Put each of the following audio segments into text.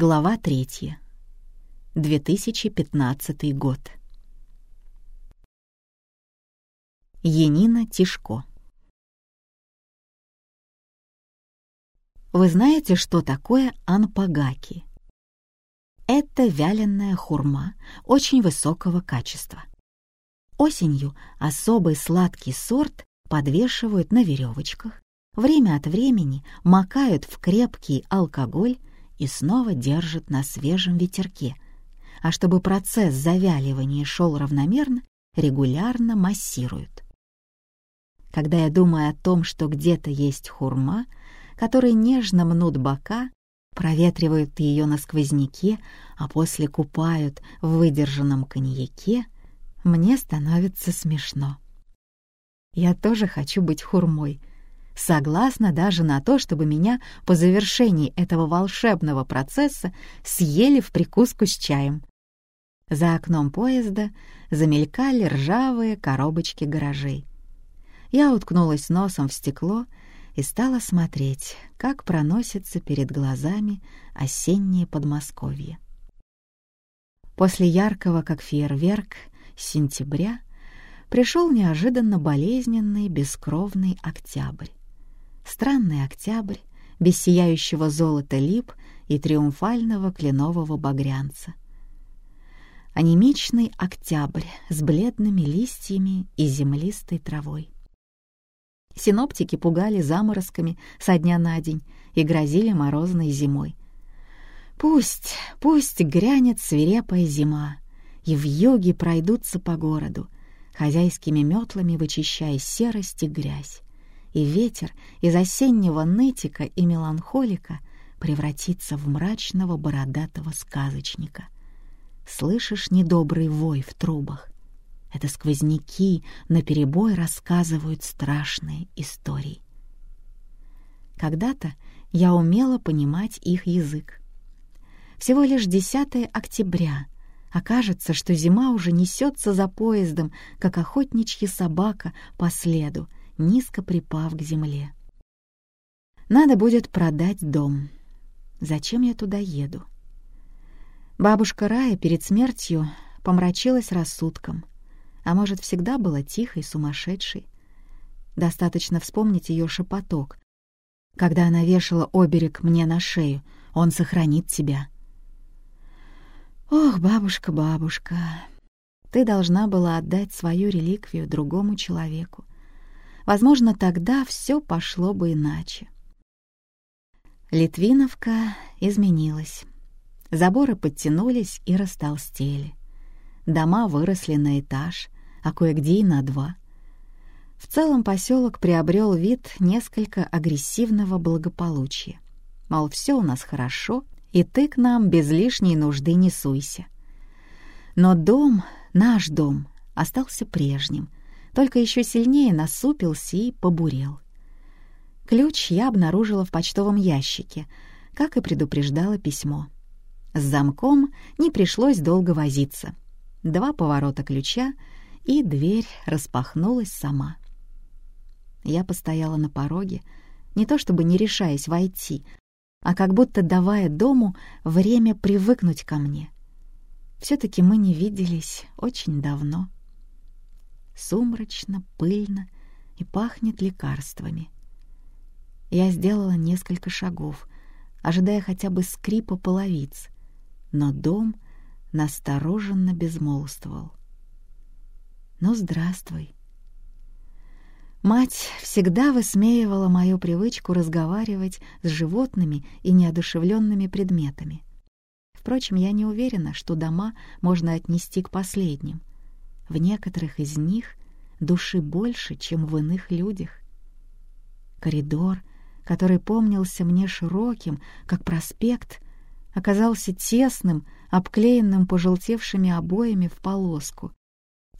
Глава третья. 2015 год. Енина Тишко. Вы знаете, что такое анпагаки? Это вяленая хурма очень высокого качества. Осенью особый сладкий сорт подвешивают на веревочках, время от времени макают в крепкий алкоголь и снова держат на свежем ветерке, а чтобы процесс завяливания шел равномерно, регулярно массируют. Когда я думаю о том, что где-то есть хурма, которые нежно мнут бока, проветривают ее на сквозняке, а после купают в выдержанном коньяке, мне становится смешно. Я тоже хочу быть хурмой, согласна даже на то, чтобы меня по завершении этого волшебного процесса съели в прикуску с чаем. За окном поезда замелькали ржавые коробочки гаражей. Я уткнулась носом в стекло и стала смотреть, как проносится перед глазами осеннее Подмосковье. После яркого, как фейерверк, сентября пришел неожиданно болезненный, бескровный октябрь. Странный октябрь, без сияющего золота лип и триумфального кленового багрянца. Анемичный октябрь с бледными листьями и землистой травой. Синоптики пугали заморозками со дня на день и грозили морозной зимой. Пусть, пусть грянет свирепая зима, и в юге пройдутся по городу, хозяйскими метлами вычищая серость и грязь и ветер из осеннего нытика и меланхолика превратится в мрачного бородатого сказочника. Слышишь недобрый вой в трубах? Это сквозняки наперебой рассказывают страшные истории. Когда-то я умела понимать их язык. Всего лишь 10 октября, окажется, что зима уже несется за поездом, как охотничья собака по следу, низко припав к земле. Надо будет продать дом. Зачем я туда еду? Бабушка Рая перед смертью помрачилась рассудком, а может, всегда была тихой, сумасшедшей. Достаточно вспомнить ее шепоток, когда она вешала оберег мне на шею «Он сохранит тебя». «Ох, бабушка, бабушка, ты должна была отдать свою реликвию другому человеку. Возможно, тогда все пошло бы иначе. Литвиновка изменилась. Заборы подтянулись и растолстели. Дома выросли на этаж, а кое-где и на два. В целом поселок приобрел вид несколько агрессивного благополучия. Мол, все у нас хорошо, и ты к нам без лишней нужды не суйся. Но дом, наш дом, остался прежним — только еще сильнее насупился и побурел. Ключ я обнаружила в почтовом ящике, как и предупреждало письмо. С замком не пришлось долго возиться. Два поворота ключа, и дверь распахнулась сама. Я постояла на пороге, не то чтобы не решаясь войти, а как будто давая дому время привыкнуть ко мне. Все-таки мы не виделись очень давно сумрачно, пыльно и пахнет лекарствами. Я сделала несколько шагов, ожидая хотя бы скрипа половиц, но дом настороженно безмолвствовал. «Ну, здравствуй!» Мать всегда высмеивала мою привычку разговаривать с животными и неодушевленными предметами. Впрочем, я не уверена, что дома можно отнести к последним. В некоторых из них души больше, чем в иных людях. Коридор, который помнился мне широким, как проспект, оказался тесным, обклеенным пожелтевшими обоями в полоску.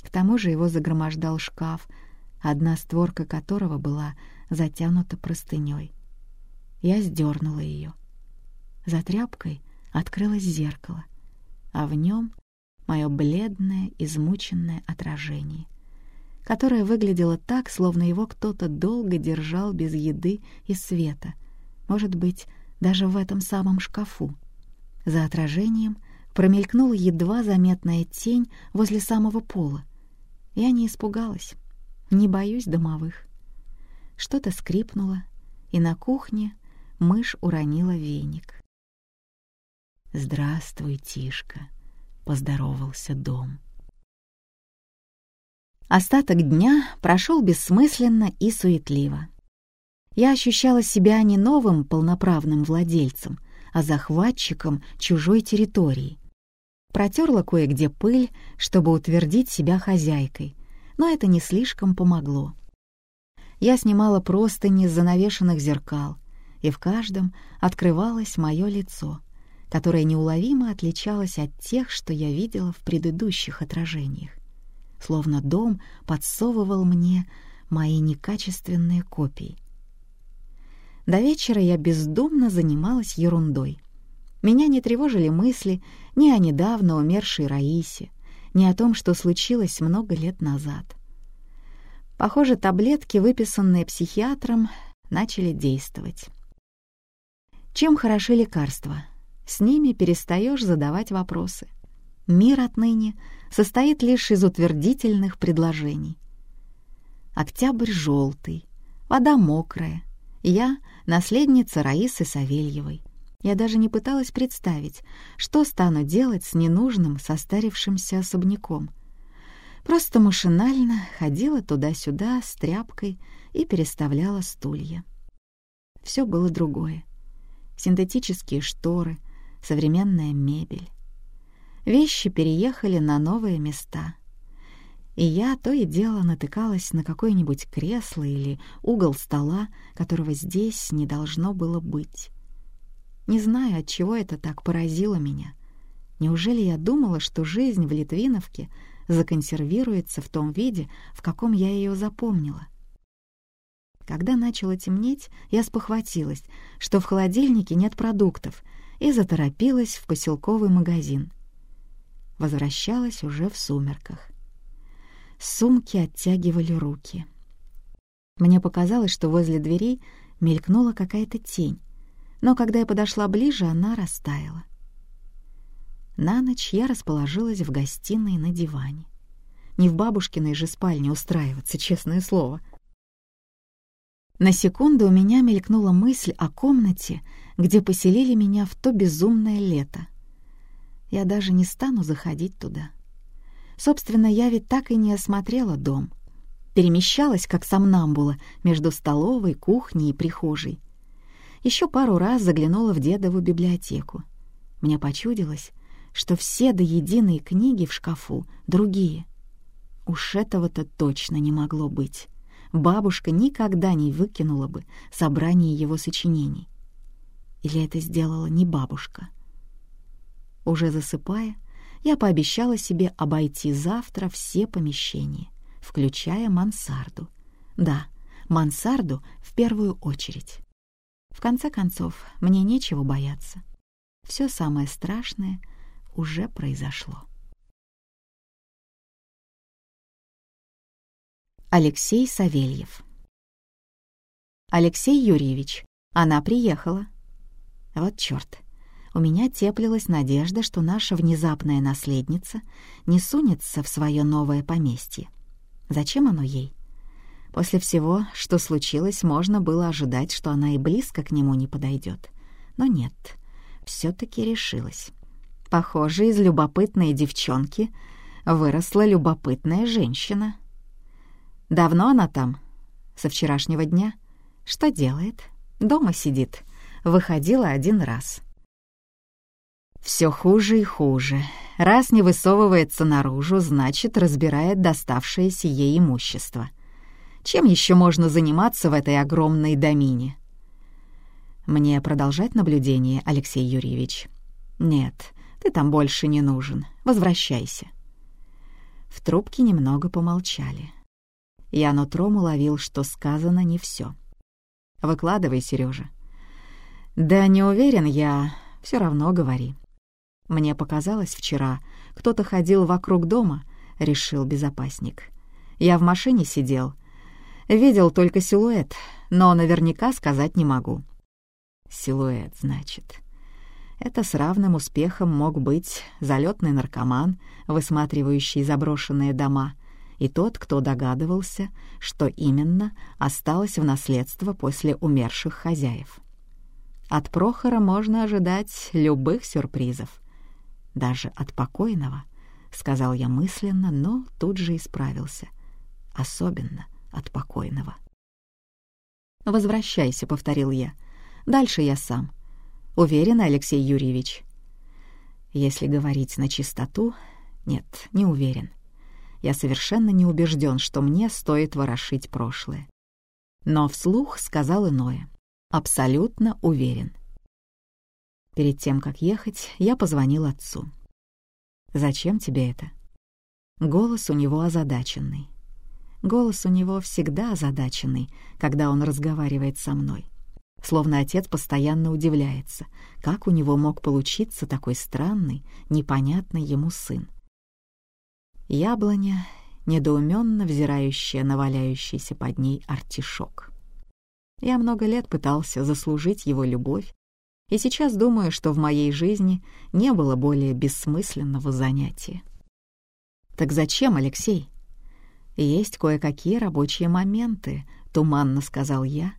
К тому же его загромождал шкаф, одна створка которого была затянута простыней. Я сдернула ее. За тряпкой открылось зеркало, а в нем мое бледное, измученное отражение, которое выглядело так, словно его кто-то долго держал без еды и света, может быть, даже в этом самом шкафу. За отражением промелькнула едва заметная тень возле самого пола. Я не испугалась, не боюсь домовых. Что-то скрипнуло, и на кухне мышь уронила веник. «Здравствуй, Тишка», — поздоровался дом. Остаток дня прошел бессмысленно и суетливо. Я ощущала себя не новым полноправным владельцем, а захватчиком чужой территории. Протерла кое-где пыль, чтобы утвердить себя хозяйкой, но это не слишком помогло. Я снимала простыни с занавешенных зеркал, и в каждом открывалось мое лицо, которое неуловимо отличалось от тех, что я видела в предыдущих отражениях. Словно дом подсовывал мне мои некачественные копии. До вечера я бездумно занималась ерундой. Меня не тревожили мысли ни о недавно умершей Раисе, ни о том, что случилось много лет назад. Похоже, таблетки, выписанные психиатром, начали действовать. Чем хороши лекарства? С ними перестаешь задавать вопросы. Мир отныне состоит лишь из утвердительных предложений. Октябрь желтый, вода мокрая. Я — наследница Раисы Савельевой. Я даже не пыталась представить, что стану делать с ненужным состарившимся особняком. Просто машинально ходила туда-сюда с тряпкой и переставляла стулья. Все было другое синтетические шторы, современная мебель. Вещи переехали на новые места. И я то и дело натыкалась на какое-нибудь кресло или угол стола, которого здесь не должно было быть. Не знаю, от чего это так поразило меня. Неужели я думала, что жизнь в Литвиновке законсервируется в том виде, в каком я ее запомнила — когда начало темнеть, я спохватилась, что в холодильнике нет продуктов, и заторопилась в поселковый магазин. Возвращалась уже в сумерках. Сумки оттягивали руки. Мне показалось, что возле дверей мелькнула какая-то тень, но когда я подошла ближе, она растаяла. На ночь я расположилась в гостиной на диване. Не в бабушкиной же спальне устраиваться, честное слово — на секунду у меня мелькнула мысль о комнате, где поселили меня в то безумное лето. Я даже не стану заходить туда. Собственно, я ведь так и не осмотрела дом. Перемещалась, как сомнамбула, между столовой, кухней и прихожей. Еще пару раз заглянула в дедову библиотеку. Мне почудилось, что все до единой книги в шкафу другие. Уж этого-то точно не могло быть бабушка никогда не выкинула бы собрание его сочинений. Или это сделала не бабушка? Уже засыпая, я пообещала себе обойти завтра все помещения, включая мансарду. Да, мансарду в первую очередь. В конце концов, мне нечего бояться. Все самое страшное уже произошло. Алексей Савельев. «Алексей Юрьевич, она приехала». Вот чёрт. У меня теплилась надежда, что наша внезапная наследница не сунется в свое новое поместье. Зачем оно ей? После всего, что случилось, можно было ожидать, что она и близко к нему не подойдет. Но нет, все таки решилась. Похоже, из любопытной девчонки выросла любопытная женщина — Давно она там? Со вчерашнего дня? Что делает? Дома сидит. Выходила один раз. Все хуже и хуже. Раз не высовывается наружу, значит, разбирает доставшееся ей имущество. Чем еще можно заниматься в этой огромной домине? Мне продолжать наблюдение, Алексей Юрьевич? Нет, ты там больше не нужен. Возвращайся. В трубке немного помолчали. Я нутром уловил, что сказано не все. «Выкладывай, Сережа. «Да не уверен я. Все равно говори». «Мне показалось вчера, кто-то ходил вокруг дома», — решил безопасник. «Я в машине сидел. Видел только силуэт, но наверняка сказать не могу». «Силуэт, значит». Это с равным успехом мог быть залетный наркоман, высматривающий заброшенные дома, и тот, кто догадывался, что именно осталось в наследство после умерших хозяев. От Прохора можно ожидать любых сюрпризов. Даже от покойного, — сказал я мысленно, но тут же исправился. Особенно от покойного. «Возвращайся», — повторил я. «Дальше я сам. Уверен, Алексей Юрьевич?» Если говорить на чистоту, нет, не уверен. Я совершенно не убежден, что мне стоит ворошить прошлое. Но вслух сказал иное. Абсолютно уверен. Перед тем, как ехать, я позвонил отцу. «Зачем тебе это?» Голос у него озадаченный. Голос у него всегда озадаченный, когда он разговаривает со мной. Словно отец постоянно удивляется, как у него мог получиться такой странный, непонятный ему сын. Яблоня, недоуменно взирающая на валяющийся под ней артишок. Я много лет пытался заслужить его любовь, и сейчас думаю, что в моей жизни не было более бессмысленного занятия. «Так зачем, Алексей?» «Есть кое-какие рабочие моменты», — туманно сказал я,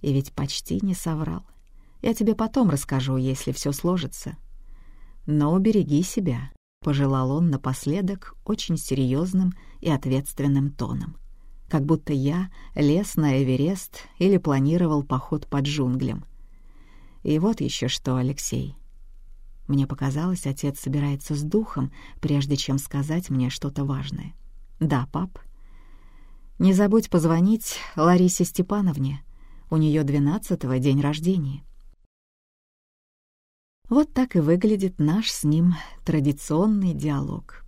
и ведь почти не соврал. «Я тебе потом расскажу, если все сложится». «Но убереги себя», — пожелал он напоследок очень серьезным и ответственным тоном, как будто я лез на Эверест или планировал поход под джунглям. И вот еще что, Алексей. Мне показалось, отец собирается с духом, прежде чем сказать мне что-то важное. «Да, пап», не забудь позвонить Ларисе Степановне. У нее двенадцатого день рождения. Вот так и выглядит наш с ним традиционный диалог.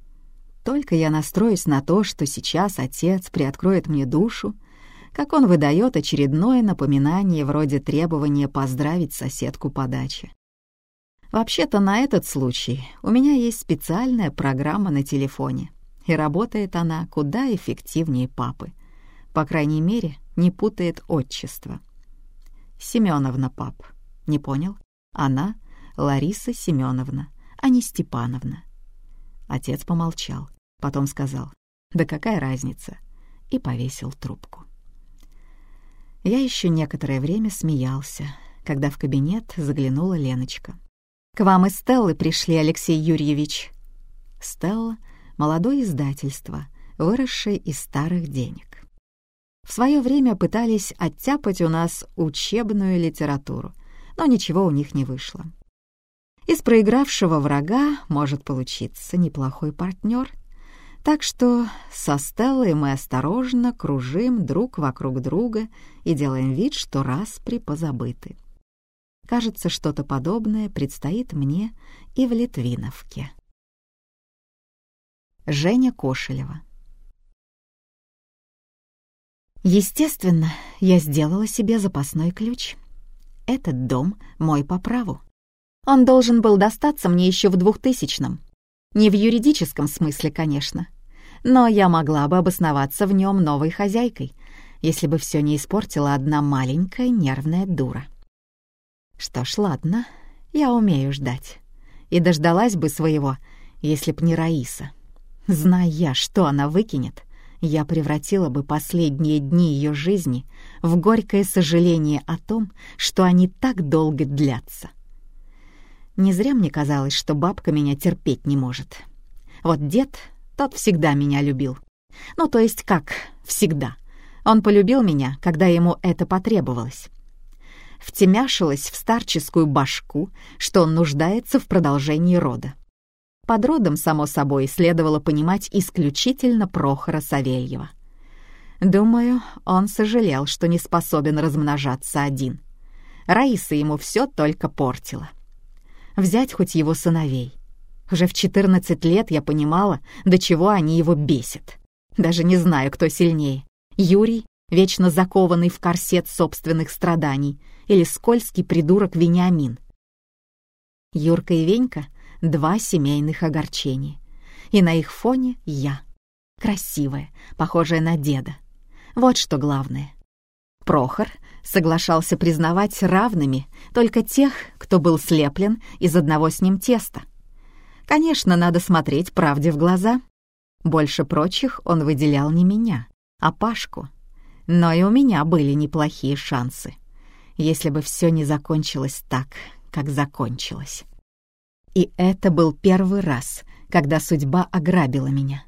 Только я настроюсь на то, что сейчас отец приоткроет мне душу, как он выдает очередное напоминание вроде требования поздравить соседку по даче. Вообще-то на этот случай у меня есть специальная программа на телефоне и работает она куда эффективнее папы. По крайней мере, не путает отчество. Семеновна, пап. Не понял? Она Лариса Семеновна, а не Степановна. Отец помолчал, потом сказал, «Да какая разница?» и повесил трубку. Я еще некоторое время смеялся, когда в кабинет заглянула Леночка. «К вам из Стеллы пришли, Алексей Юрьевич». Стелла молодое издательство, выросшее из старых денег. В свое время пытались оттяпать у нас учебную литературу, но ничего у них не вышло. Из проигравшего врага может получиться неплохой партнер, так что со Стеллой мы осторожно кружим друг вокруг друга и делаем вид, что распри позабыты. Кажется, что-то подобное предстоит мне и в Литвиновке. Женя Кошелева. Естественно, я сделала себе запасной ключ. Этот дом мой по праву. Он должен был достаться мне еще в двухтысячном. Не в юридическом смысле, конечно. Но я могла бы обосноваться в нем новой хозяйкой, если бы все не испортила одна маленькая нервная дура. Что ж, ладно, я умею ждать. И дождалась бы своего, если б не Раиса. Зная, что она выкинет, я превратила бы последние дни ее жизни в горькое сожаление о том, что они так долго длятся. Не зря мне казалось, что бабка меня терпеть не может. Вот дед, тот всегда меня любил. Ну, то есть как всегда. Он полюбил меня, когда ему это потребовалось. Втемяшилась в старческую башку, что он нуждается в продолжении рода. Под родом, само собой, следовало понимать исключительно Прохора Савельева. Думаю, он сожалел, что не способен размножаться один. Раиса ему все только портила. Взять хоть его сыновей. Уже в 14 лет я понимала, до чего они его бесят. Даже не знаю, кто сильнее. Юрий, вечно закованный в корсет собственных страданий, или скользкий придурок Вениамин. Юрка и Венька два семейных огорчения. И на их фоне я. Красивая, похожая на деда. Вот что главное. Прохор соглашался признавать равными только тех, кто был слеплен из одного с ним теста. Конечно, надо смотреть правде в глаза. Больше прочих он выделял не меня, а Пашку. Но и у меня были неплохие шансы, если бы все не закончилось так, как закончилось. И это был первый раз, когда судьба ограбила меня.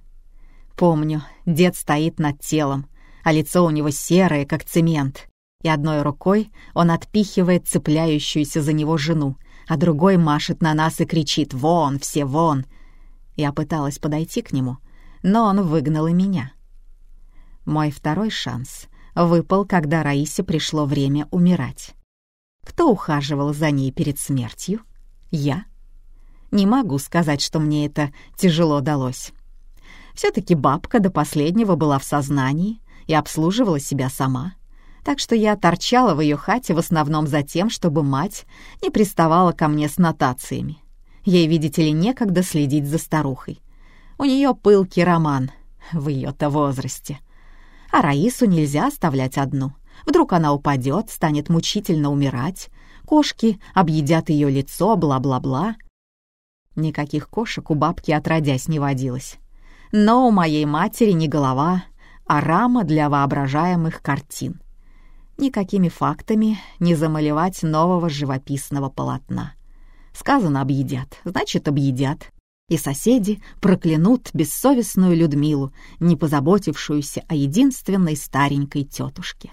Помню, дед стоит над телом, а лицо у него серое, как цемент, и одной рукой он отпихивает цепляющуюся за него жену, а другой машет на нас и кричит «Вон, все вон!». Я пыталась подойти к нему, но он выгнал и меня. Мой второй шанс выпал, когда Раисе пришло время умирать. Кто ухаживал за ней перед смертью? Я. Не могу сказать, что мне это тяжело далось. Все-таки бабка до последнего была в сознании и обслуживала себя сама. Так что я торчала в ее хате в основном за тем, чтобы мать не приставала ко мне с нотациями. Ей, видите ли, некогда следить за старухой. У нее пылкий роман в ее-то возрасте. А Раису нельзя оставлять одну. Вдруг она упадет, станет мучительно умирать, кошки объедят ее лицо, бла-бла-бла. Никаких кошек у бабки отродясь не водилось. Но у моей матери не голова, а рама для воображаемых картин. Никакими фактами не замалевать нового живописного полотна. Сказано «объедят», значит, объедят. И соседи проклянут бессовестную Людмилу, не позаботившуюся о единственной старенькой тетушке.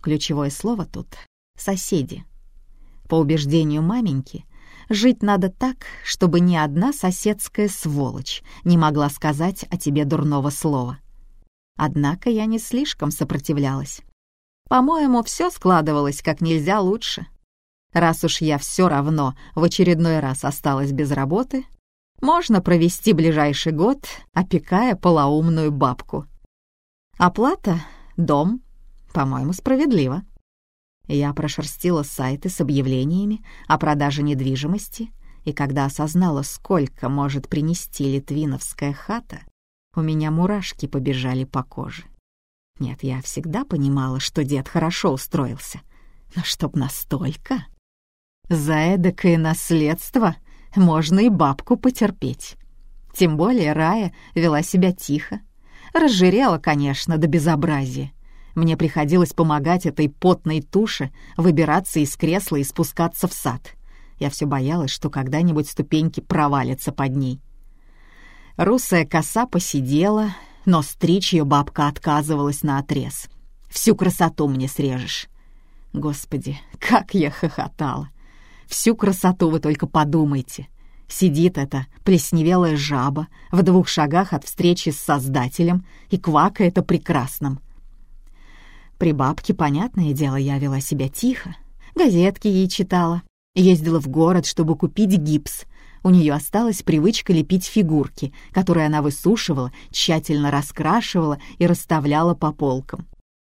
Ключевое слово тут — «соседи». По убеждению маменьки, жить надо так, чтобы ни одна соседская сволочь не могла сказать о тебе дурного слова. Однако я не слишком сопротивлялась. По-моему, все складывалось как нельзя лучше. Раз уж я все равно в очередной раз осталась без работы, можно провести ближайший год, опекая полоумную бабку. Оплата — дом, по-моему, справедливо. Я прошерстила сайты с объявлениями о продаже недвижимости, и когда осознала, сколько может принести литвиновская хата, у меня мурашки побежали по коже. Нет, я всегда понимала, что дед хорошо устроился. Но чтоб настолько... За эдакое наследство можно и бабку потерпеть. Тем более Рая вела себя тихо. Разжирела, конечно, до безобразия. Мне приходилось помогать этой потной туше выбираться из кресла и спускаться в сад. Я все боялась, что когда-нибудь ступеньки провалятся под ней. Русая коса посидела, но стричь ее бабка отказывалась на отрез. «Всю красоту мне срежешь». Господи, как я хохотала! Всю красоту вы только подумайте. Сидит эта плесневелая жаба в двух шагах от встречи с Создателем и квакает о прекрасном. При бабке, понятное дело, я вела себя тихо. Газетки ей читала. Ездила в город, чтобы купить гипс, у нее осталась привычка лепить фигурки, которые она высушивала, тщательно раскрашивала и расставляла по полкам.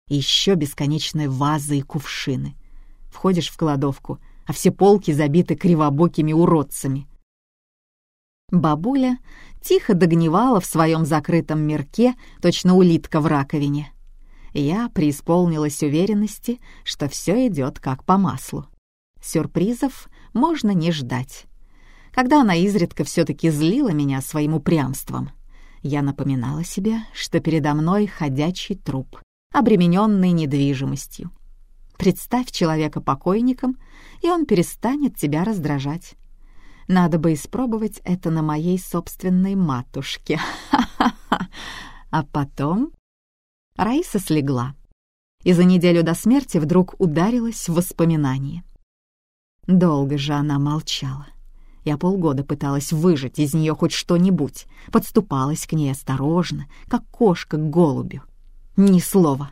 И еще бесконечные вазы и кувшины. Входишь в кладовку, а все полки забиты кривобокими уродцами. Бабуля тихо догнивала в своем закрытом мирке, точно улитка в раковине. Я преисполнилась уверенности, что все идет как по маслу. Сюрпризов можно не ждать когда она изредка все-таки злила меня своим упрямством. Я напоминала себе, что передо мной ходячий труп, обремененный недвижимостью. Представь человека покойником, и он перестанет тебя раздражать. Надо бы испробовать это на моей собственной матушке. А потом Раиса слегла, и за неделю до смерти вдруг ударилась в воспоминания. Долго же она молчала. Я полгода пыталась выжать из нее хоть что-нибудь, подступалась к ней осторожно, как кошка к голубю. Ни слова.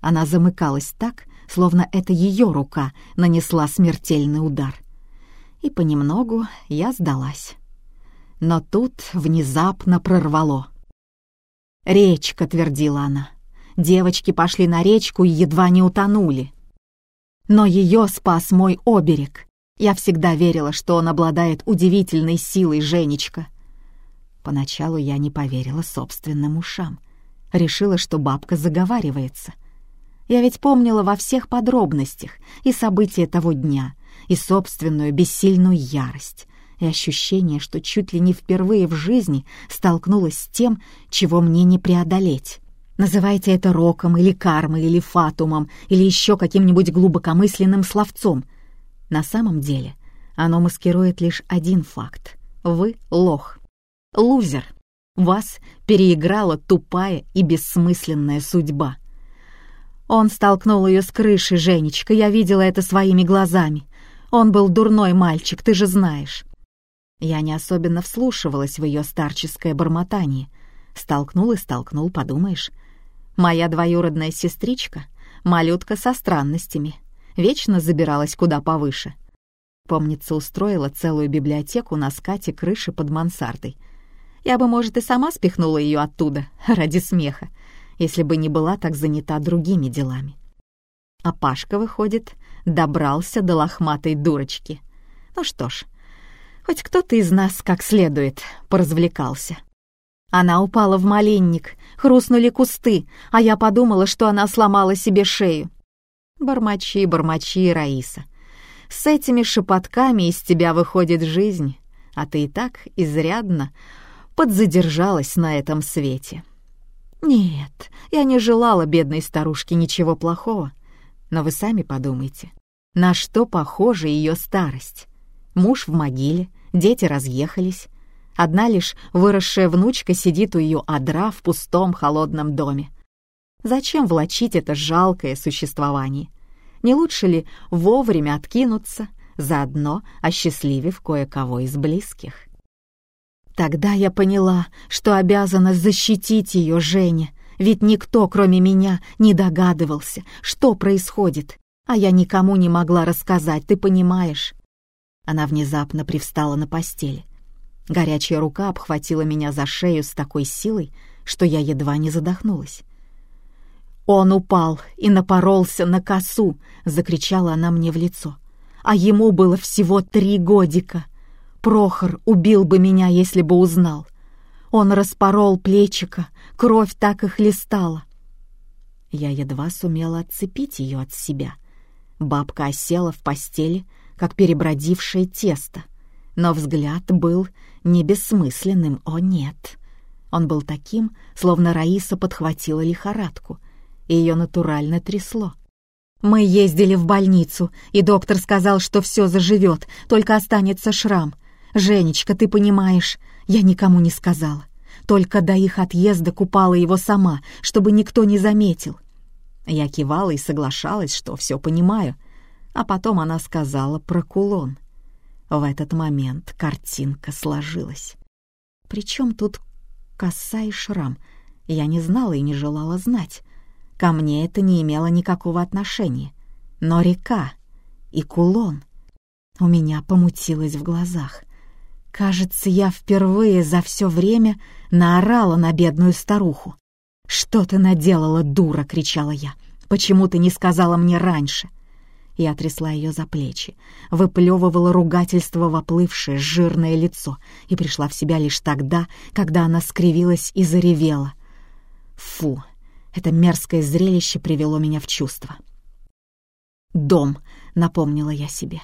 Она замыкалась так, словно это ее рука нанесла смертельный удар. И понемногу я сдалась. Но тут внезапно прорвало. «Речка», — твердила она. Девочки пошли на речку и едва не утонули. Но ее спас мой оберег. Я всегда верила, что он обладает удивительной силой, Женечка. Поначалу я не поверила собственным ушам. Решила, что бабка заговаривается. Я ведь помнила во всех подробностях и события того дня, и собственную бессильную ярость, и ощущение, что чуть ли не впервые в жизни столкнулась с тем, чего мне не преодолеть. Называйте это роком или кармой или фатумом или еще каким-нибудь глубокомысленным словцом. На самом деле оно маскирует лишь один факт. Вы — лох. Лузер. Вас переиграла тупая и бессмысленная судьба. Он столкнул ее с крыши, Женечка, я видела это своими глазами. Он был дурной мальчик, ты же знаешь. Я не особенно вслушивалась в ее старческое бормотание. Столкнул и столкнул, подумаешь. Моя двоюродная сестричка, малютка со странностями, вечно забиралась куда повыше. Помнится, устроила целую библиотеку на скате крыши под мансардой. Я бы, может, и сама спихнула ее оттуда, ради смеха, если бы не была так занята другими делами. А Пашка, выходит, добрался до лохматой дурочки. Ну что ж, хоть кто-то из нас как следует поразвлекался. Она упала в малинник, хрустнули кусты, а я подумала, что она сломала себе шею. Бормочи, бормочи, Раиса. С этими шепотками из тебя выходит жизнь, а ты и так изрядно подзадержалась на этом свете. Нет, я не желала бедной старушке ничего плохого. Но вы сами подумайте, на что похожа ее старость? Муж в могиле, дети разъехались, Одна лишь выросшая внучка сидит у ее одра в пустом холодном доме. Зачем влачить это жалкое существование? Не лучше ли вовремя откинуться, заодно осчастливив кое-кого из близких? Тогда я поняла, что обязана защитить ее Женя, ведь никто, кроме меня, не догадывался, что происходит, а я никому не могла рассказать, ты понимаешь? Она внезапно привстала на постели. Горячая рука обхватила меня за шею с такой силой, что я едва не задохнулась. «Он упал и напоролся на косу!» — закричала она мне в лицо. «А ему было всего три годика. Прохор убил бы меня, если бы узнал. Он распорол плечика, кровь так и хлестала». Я едва сумела отцепить ее от себя. Бабка осела в постели, как перебродившее тесто, но взгляд был не бессмысленным, о нет. Он был таким, словно Раиса подхватила лихорадку, ее натурально трясло. «Мы ездили в больницу, и доктор сказал, что все заживет, только останется шрам. Женечка, ты понимаешь, я никому не сказала. Только до их отъезда купала его сама, чтобы никто не заметил». Я кивала и соглашалась, что все понимаю, а потом она сказала про кулон — в этот момент картинка сложилась. Причем тут коса и шрам? Я не знала и не желала знать. Ко мне это не имело никакого отношения. Но река и кулон у меня помутилось в глазах. Кажется, я впервые за все время наорала на бедную старуху. «Что ты наделала, дура?» — кричала я. «Почему ты не сказала мне раньше?» Я трясла ее за плечи, выплевывала ругательство в оплывшее жирное лицо и пришла в себя лишь тогда, когда она скривилась и заревела. Фу, это мерзкое зрелище привело меня в чувство. «Дом», — напомнила я себе.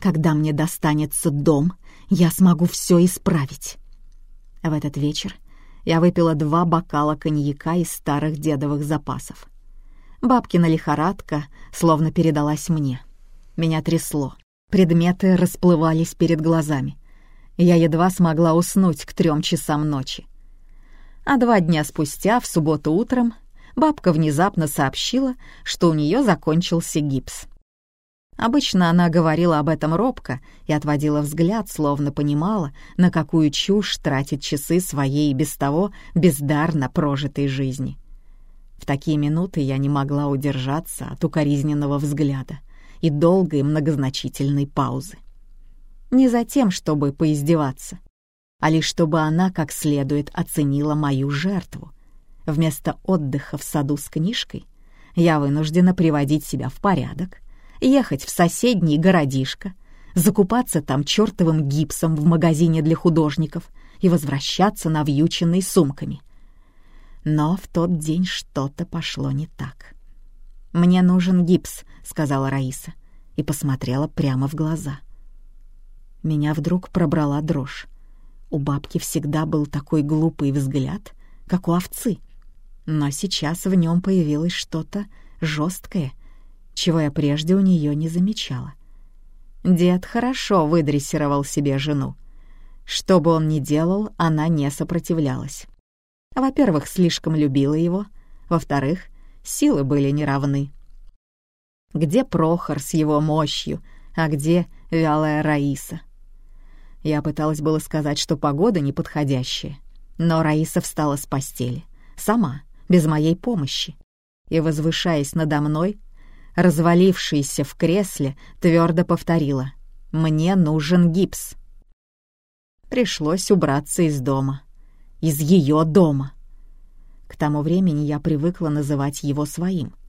«Когда мне достанется дом, я смогу все исправить». В этот вечер я выпила два бокала коньяка из старых дедовых запасов. Бабкина лихорадка словно передалась мне. Меня трясло. Предметы расплывались перед глазами. Я едва смогла уснуть к трем часам ночи. А два дня спустя, в субботу утром, бабка внезапно сообщила, что у нее закончился гипс. Обычно она говорила об этом робко и отводила взгляд, словно понимала, на какую чушь тратит часы своей без того бездарно прожитой жизни. В такие минуты я не могла удержаться от укоризненного взгляда и долгой многозначительной паузы. Не за тем, чтобы поиздеваться, а лишь чтобы она как следует оценила мою жертву. Вместо отдыха в саду с книжкой я вынуждена приводить себя в порядок, ехать в соседний городишко, закупаться там чертовым гипсом в магазине для художников и возвращаться навьюченной сумками — но в тот день что-то пошло не так. «Мне нужен гипс», — сказала Раиса и посмотрела прямо в глаза. Меня вдруг пробрала дрожь. У бабки всегда был такой глупый взгляд, как у овцы. Но сейчас в нем появилось что-то жесткое, чего я прежде у нее не замечала. Дед хорошо выдрессировал себе жену. Что бы он ни делал, она не сопротивлялась. Во-первых, слишком любила его. Во-вторых, силы были неравны. Где Прохор с его мощью, а где вялая Раиса? Я пыталась было сказать, что погода неподходящая, но Раиса встала с постели, сама, без моей помощи, и, возвышаясь надо мной, развалившаяся в кресле, твердо повторила «Мне нужен гипс». Пришлось убраться из дома. Из ее дома. К тому времени я привыкла называть его своим —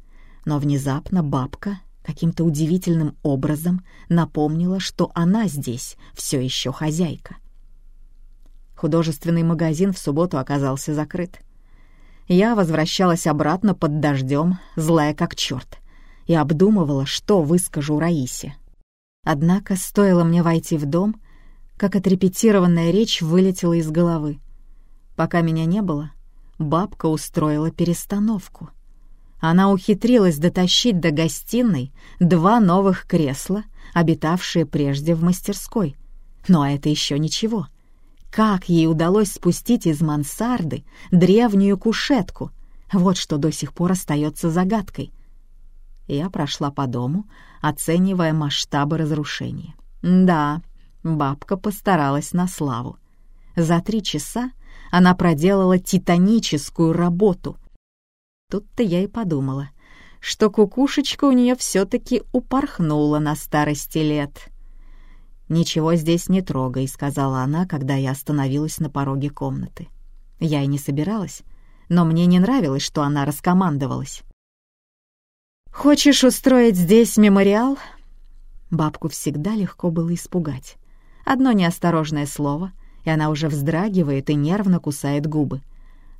но внезапно бабка каким-то удивительным образом напомнила, что она здесь все еще хозяйка. Художественный магазин в субботу оказался закрыт. Я возвращалась обратно под дождем, злая как черт, и обдумывала, что выскажу Раисе. Однако стоило мне войти в дом, как отрепетированная речь вылетела из головы. Пока меня не было, бабка устроила перестановку — она ухитрилась дотащить до гостиной два новых кресла, обитавшие прежде в мастерской. Но это еще ничего. Как ей удалось спустить из мансарды древнюю кушетку? Вот что до сих пор остается загадкой. Я прошла по дому, оценивая масштабы разрушения. Да, бабка постаралась на славу. За три часа она проделала титаническую работу — Тут-то я и подумала, что кукушечка у нее все-таки упорхнула на старости лет. «Ничего здесь не трогай», — сказала она, когда я остановилась на пороге комнаты. Я и не собиралась, но мне не нравилось, что она раскомандовалась. «Хочешь устроить здесь мемориал?» Бабку всегда легко было испугать. Одно неосторожное слово, и она уже вздрагивает и нервно кусает губы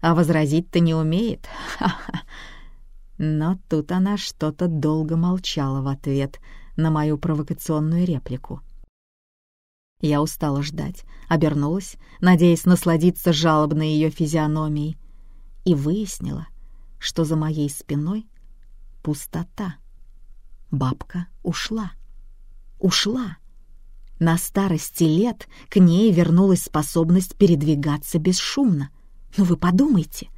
а возразить-то не умеет. Но тут она что-то долго молчала в ответ на мою провокационную реплику. Я устала ждать, обернулась, надеясь насладиться жалобной ее физиономией, и выяснила, что за моей спиной пустота. Бабка ушла. Ушла. На старости лет к ней вернулась способность передвигаться бесшумно. Но вы подумайте.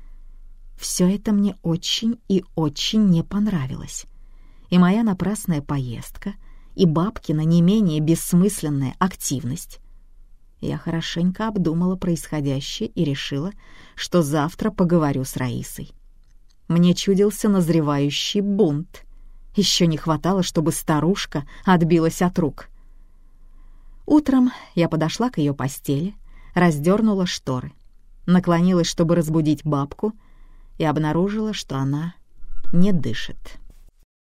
Все это мне очень и очень не понравилось. И моя напрасная поездка, и бабкина не менее бессмысленная активность. Я хорошенько обдумала происходящее и решила, что завтра поговорю с Раисой. Мне чудился назревающий бунт. Еще не хватало, чтобы старушка отбилась от рук. Утром я подошла к ее постели, раздернула шторы наклонилась, чтобы разбудить бабку, и обнаружила, что она не дышит.